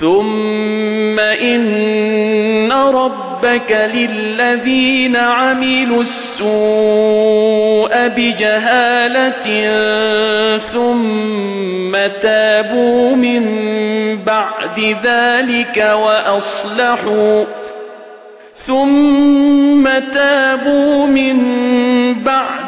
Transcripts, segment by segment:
ثُمَّ إِنَّ رَبَّكَ لِلَّذِينَ عَمِلُوا السُّوءَ بِجَهَالَةٍ ثُمَّ تَابُوا مِن بَعْدِ ذَلِكَ وَأَصْلَحُوا ثُمَّ تَابُوا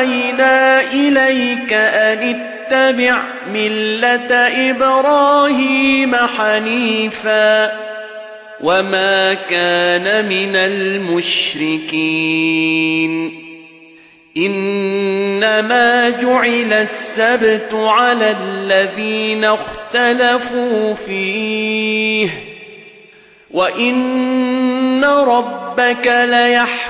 أوحينا إليك أن اتَّبِعْ مِلَّةَ إِبْرَاهِيمَ حَنِيفًا وَمَا كَانَ مِنَ الْمُشْرِكِينَ. إِنَّمَا جُعِلَ السَّبْتُ عَلَى الَّذِينَ اخْتَلَفُوا فِيهِ. وَإِنَّ رَبَّكَ لَيَحْكُمُ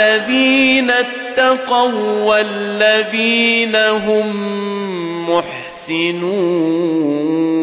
الَّذِينَ اتَّقَوْا وَالَّذِينَ هُم مُّحْسِنُونَ.